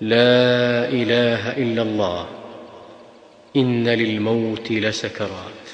لا إله إلا الله. إن للموت لسكرات